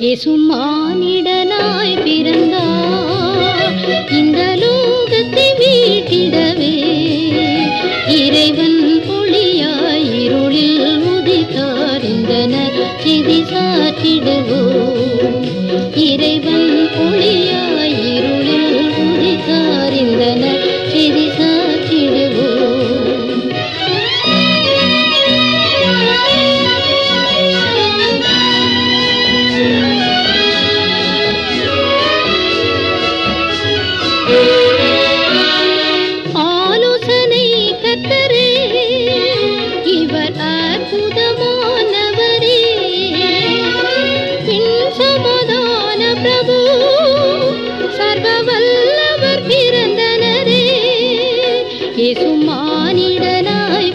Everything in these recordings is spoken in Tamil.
இயேசு மானிடனாய் பிறந்த செவி சாற்றிடுவோம். இறைவன் புளியோ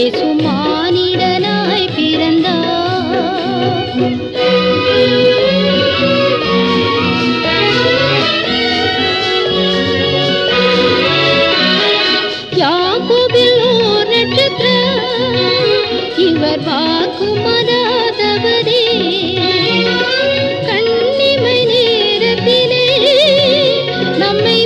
இயேசு மானிடனாய் பிறந்தார். யாக்கோபில் ஓர் நட்சத்திரம். இவர் வாக்கு மனாதபதே கண்ணிமை நேரத்திலே நம்மை